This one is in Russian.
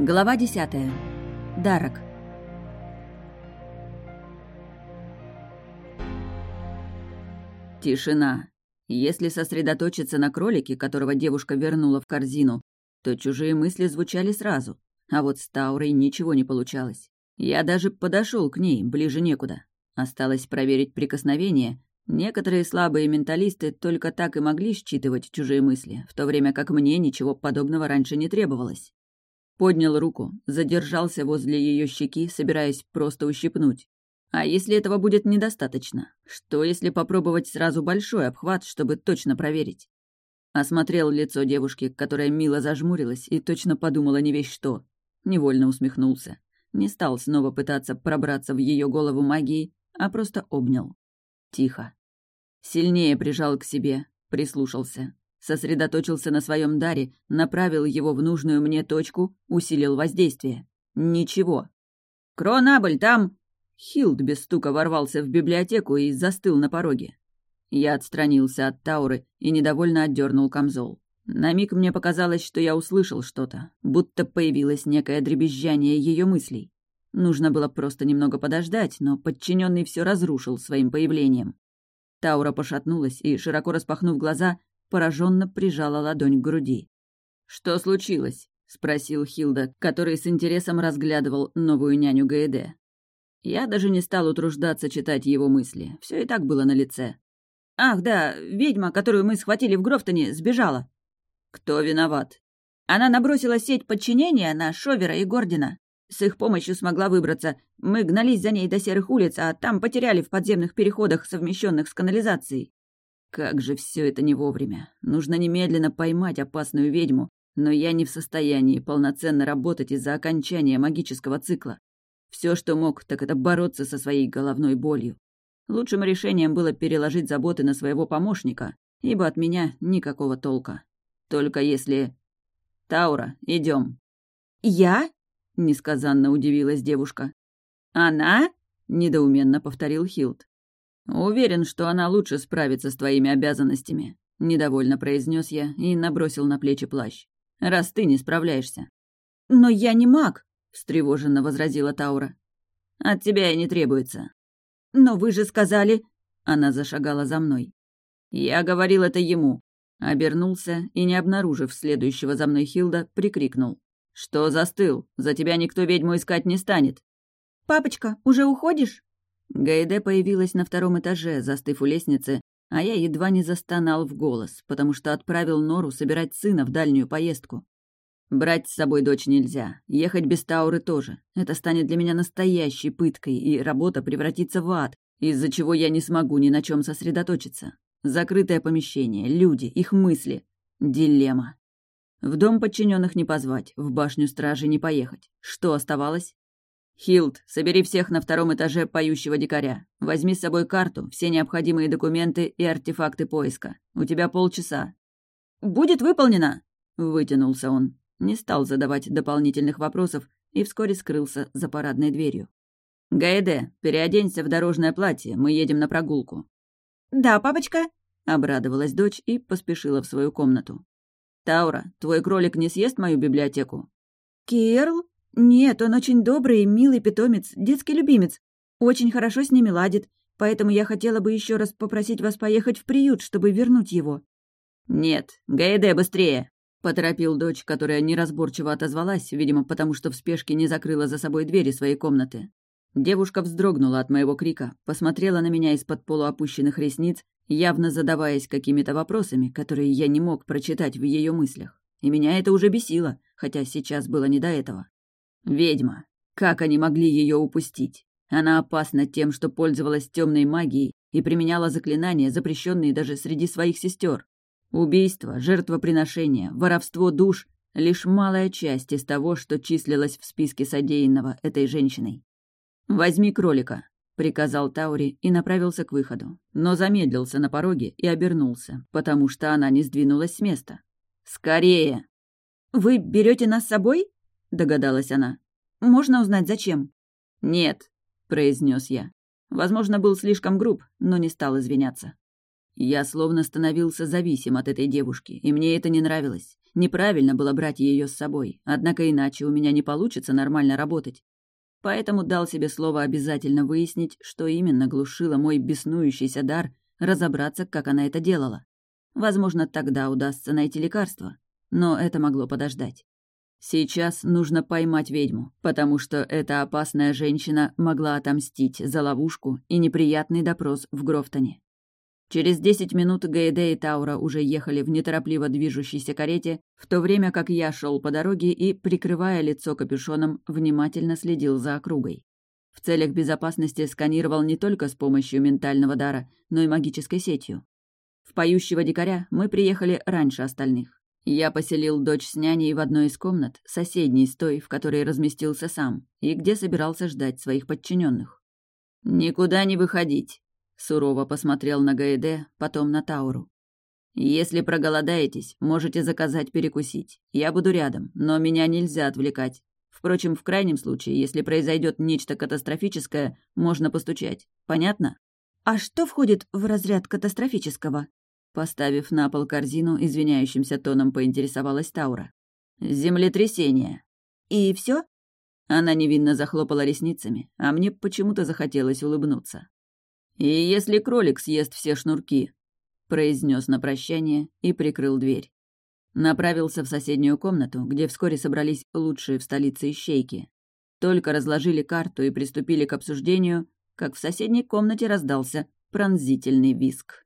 Глава десятая. Дарок. Тишина. Если сосредоточиться на кролике, которого девушка вернула в корзину, то чужие мысли звучали сразу, а вот с Таурой ничего не получалось. Я даже подошел к ней, ближе некуда. Осталось проверить прикосновение. Некоторые слабые менталисты только так и могли считывать чужие мысли, в то время как мне ничего подобного раньше не требовалось. Поднял руку, задержался возле ее щеки, собираясь просто ущипнуть. А если этого будет недостаточно? Что, если попробовать сразу большой обхват, чтобы точно проверить? Осмотрел лицо девушки, которая мило зажмурилась и точно подумала не весь что. Невольно усмехнулся. Не стал снова пытаться пробраться в ее голову магией, а просто обнял. Тихо. Сильнее прижал к себе, прислушался. Сосредоточился на своем даре, направил его в нужную мне точку, усилил воздействие. Ничего. «Кронабль, там...» Хилд без стука ворвался в библиотеку и застыл на пороге. Я отстранился от Тауры и недовольно отдернул камзол. На миг мне показалось, что я услышал что-то, будто появилось некое дребезжание ее мыслей. Нужно было просто немного подождать, но подчиненный все разрушил своим появлением. Таура пошатнулась и, широко распахнув глаза, пораженно прижала ладонь к груди. «Что случилось?» — спросил Хилда, который с интересом разглядывал новую няню Гаэде. Я даже не стал утруждаться читать его мысли. Все и так было на лице. «Ах, да, ведьма, которую мы схватили в Грофтоне, сбежала». «Кто виноват?» Она набросила сеть подчинения на Шовера и Гордина. С их помощью смогла выбраться. Мы гнались за ней до серых улиц, а там потеряли в подземных переходах, совмещенных с канализацией. Как же все это не вовремя. Нужно немедленно поймать опасную ведьму, но я не в состоянии полноценно работать из-за окончания магического цикла. Все, что мог, так это бороться со своей головной болью. Лучшим решением было переложить заботы на своего помощника, ибо от меня никакого толка. Только если... Таура, идем. «Я?» — несказанно удивилась девушка. «Она?» — недоуменно повторил Хилд. «Уверен, что она лучше справится с твоими обязанностями», — недовольно произнес я и набросил на плечи плащ. «Раз ты не справляешься». «Но я не маг», — встревоженно возразила Таура. «От тебя и не требуется». «Но вы же сказали...» Она зашагала за мной. «Я говорил это ему». Обернулся и, не обнаружив следующего за мной Хилда, прикрикнул. «Что застыл? За тебя никто ведьму искать не станет». «Папочка, уже уходишь?» Гайде появилась на втором этаже, застыв у лестницы, а я едва не застонал в голос, потому что отправил Нору собирать сына в дальнюю поездку. Брать с собой дочь нельзя, ехать без Тауры тоже. Это станет для меня настоящей пыткой, и работа превратится в ад, из-за чего я не смогу ни на чем сосредоточиться. Закрытое помещение, люди, их мысли. Дилемма. В дом подчиненных не позвать, в башню стражи не поехать. Что оставалось? «Хилд, собери всех на втором этаже поющего дикаря. Возьми с собой карту, все необходимые документы и артефакты поиска. У тебя полчаса». «Будет выполнено!» — вытянулся он не стал задавать дополнительных вопросов и вскоре скрылся за парадной дверью. «Гаэде, переоденься в дорожное платье, мы едем на прогулку». «Да, папочка», — обрадовалась дочь и поспешила в свою комнату. «Таура, твой кролик не съест мою библиотеку?» «Керл? Нет, он очень добрый и милый питомец, детский любимец. Очень хорошо с ними ладит, поэтому я хотела бы еще раз попросить вас поехать в приют, чтобы вернуть его». «Нет, Гаэде, быстрее!» Поторопил дочь, которая неразборчиво отозвалась, видимо, потому что в спешке не закрыла за собой двери своей комнаты. Девушка вздрогнула от моего крика, посмотрела на меня из-под полуопущенных ресниц, явно задаваясь какими-то вопросами, которые я не мог прочитать в ее мыслях. И меня это уже бесило, хотя сейчас было не до этого. Ведьма. Как они могли ее упустить? Она опасна тем, что пользовалась темной магией и применяла заклинания, запрещенные даже среди своих сестер. Убийство, жертвоприношение, воровство душ — лишь малая часть из того, что числилось в списке содеянного этой женщиной. «Возьми кролика», — приказал Таури и направился к выходу, но замедлился на пороге и обернулся, потому что она не сдвинулась с места. «Скорее!» «Вы берете нас с собой?» — догадалась она. «Можно узнать, зачем?» «Нет», — произнес я. Возможно, был слишком груб, но не стал извиняться. Я словно становился зависим от этой девушки, и мне это не нравилось. Неправильно было брать ее с собой, однако иначе у меня не получится нормально работать. Поэтому дал себе слово обязательно выяснить, что именно глушило мой беснующийся дар, разобраться, как она это делала. Возможно, тогда удастся найти лекарство, но это могло подождать. Сейчас нужно поймать ведьму, потому что эта опасная женщина могла отомстить за ловушку и неприятный допрос в Грофтоне. Через десять минут Гайде и Таура уже ехали в неторопливо движущейся карете, в то время как я шел по дороге и, прикрывая лицо капюшоном, внимательно следил за округой. В целях безопасности сканировал не только с помощью ментального дара, но и магической сетью. В поющего дикаря мы приехали раньше остальных. Я поселил дочь с няней в одной из комнат, соседней с той, в которой разместился сам, и где собирался ждать своих подчиненных. «Никуда не выходить», Сурово посмотрел на Гаэде, потом на Тауру. «Если проголодаетесь, можете заказать перекусить. Я буду рядом, но меня нельзя отвлекать. Впрочем, в крайнем случае, если произойдет нечто катастрофическое, можно постучать. Понятно?» «А что входит в разряд катастрофического?» Поставив на пол корзину, извиняющимся тоном поинтересовалась Таура. «Землетрясение». «И все? Она невинно захлопала ресницами, а мне почему-то захотелось улыбнуться. «И если кролик съест все шнурки», — произнес на прощание и прикрыл дверь. Направился в соседнюю комнату, где вскоре собрались лучшие в столице ищейки. Только разложили карту и приступили к обсуждению, как в соседней комнате раздался пронзительный виск.